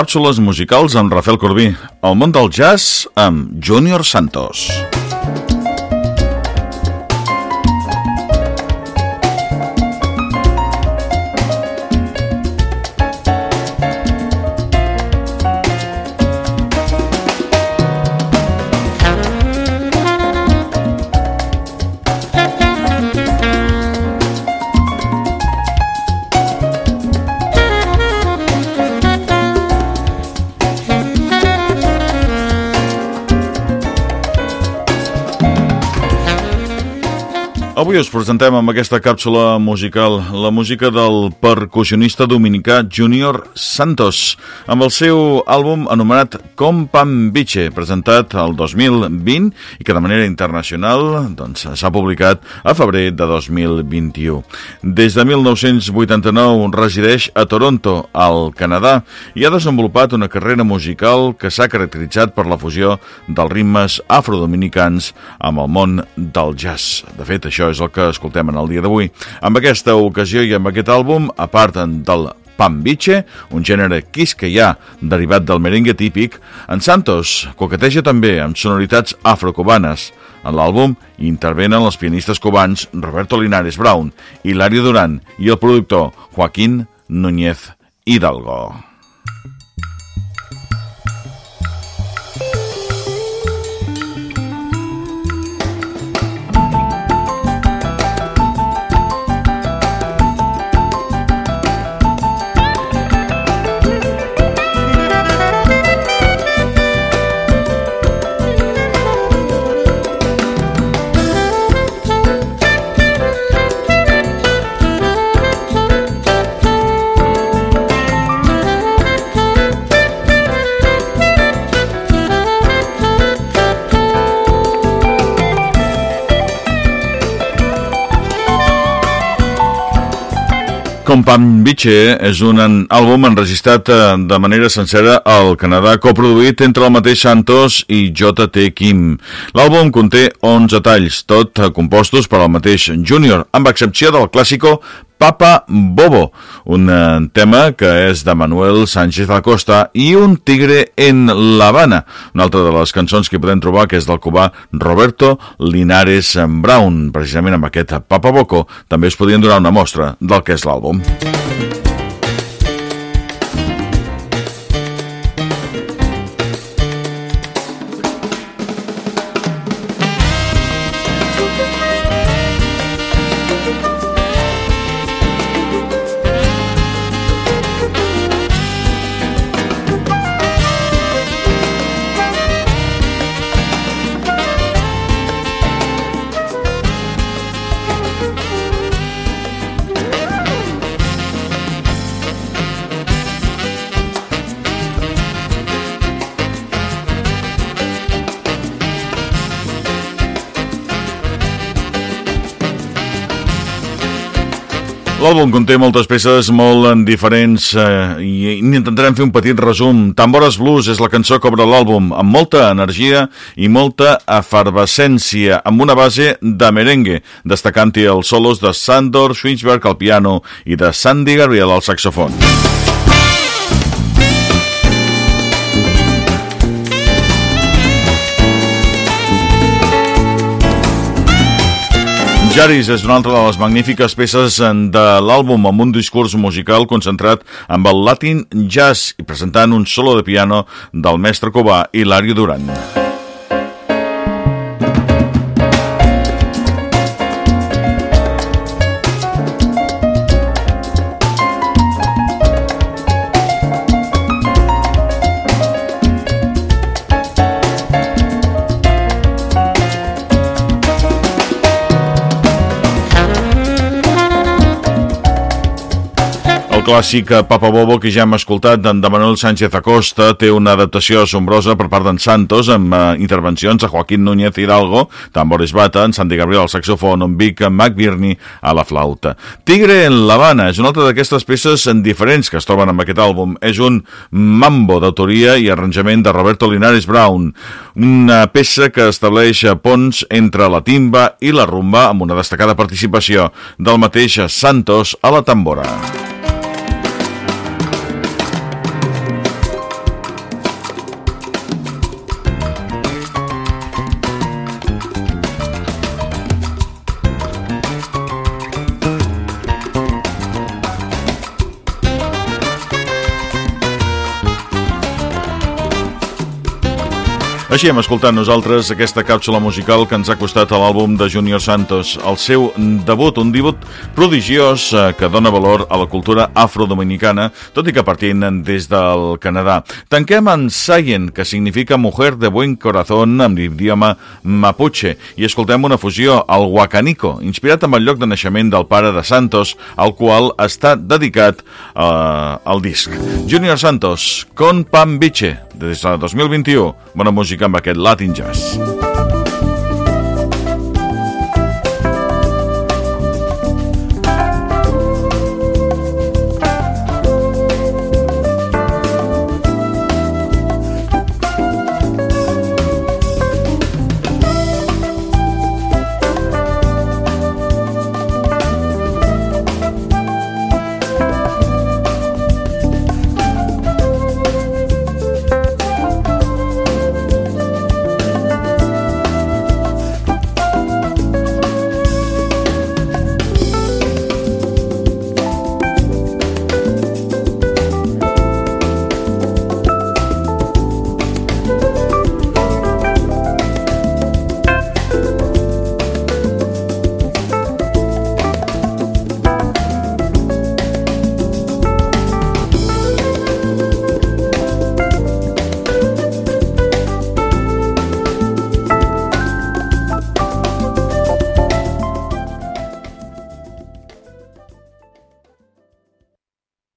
Càpsules musicals amb Rafael Corbí. El món del jazz amb Junior Santos. Avui us presentem amb aquesta càpsula musical la música del percussionista dominicà Junior Santos amb el seu àlbum anomenat Compambiche, presentat el 2020 i que de manera internacional doncs, s'ha doncs, publicat a febrer de 2021. Des de 1989 resideix a Toronto, al Canadà, i ha desenvolupat una carrera musical que s'ha caracteritzat per la fusió dels ritmes afrodominicans amb el món del jazz. De fet, això és el que escoltem en el dia d'avui. Amb aquesta ocasió i amb aquest àlbum, a part del pambiche, un gènere quisqueià derivat del merengue típic, en Santos coqueteja també amb sonoritats afrocubanes. En l'àlbum intervenen els pianistes cubans Roberto Linares Brown, Hilario Duran i el productor Joaquín Núñez Hidalgo. Compam Biche és un àlbum enregistrat eh, de manera sencera al Canadà, coproduït entre el mateix Santos i J.T. Kim. L'àlbum conté 11 talls, tot compostos per al mateix Junior, amb excepció del clàssico Papa Bobo, un eh, tema que és de Manuel Sánchez Acosta i un tigre en l'Havana, una altra de les cançons que podem trobar que és del cubà Roberto Linares Brown. Precisament amb aquest Papa Boco també es podien donar una mostra del que és l'àlbum. L'àlbum conté moltes peces molt diferents eh, i intentarem fer un petit resum. Tambores Blues és la cançó que obre l'àlbum, amb molta energia i molta efervescència, amb una base de merengue, destacant-hi els solos de Sandor Schwinsberg al piano i de Sandy Gabriel al saxofon. Jaris és una altra de les magnífiques peces de l'àlbum amb un discurs musical concentrat amb el Latin Jazz i presentant un solo de piano del mestre cubà Hilario Duran. Clàssic Papa Bobo que ja hem escoltat d'en Manuel Sánchez Acosta té una adaptació assombrosa per part d'en Santos amb uh, intervencions a Joaquín Núñez Hidalgo, tambores bata, en Santi Gabriel al saxofon, en Vic McBirney a la flauta. Tigre en l'Havana és una altra d'aquestes peces en diferents que es troben en aquest àlbum. És un mambo d'autoria i arranjament de Roberto Linares Brown, una peça que estableix ponts entre la timba i la rumba amb una destacada participació del mateix Santos a la tambora. Així hem escoltat nosaltres aquesta càpsula musical que ens ha costat l'àlbum de Junior Santos, el seu debut, un debut prodigiós eh, que dona valor a la cultura afrodominicana, tot i que partint des del Canadà. Tanquem en Sayen, que significa Mujer de Buen Corazón amb l'idioma Mapuche, i escoltem una fusió, el Huacanico, inspirat amb el lloc de naixement del pare de Santos, al qual està dedicat eh, el disc. Junior Santos, con Pambiche, des de 2021. Bona música amb aquest Latin Jazz.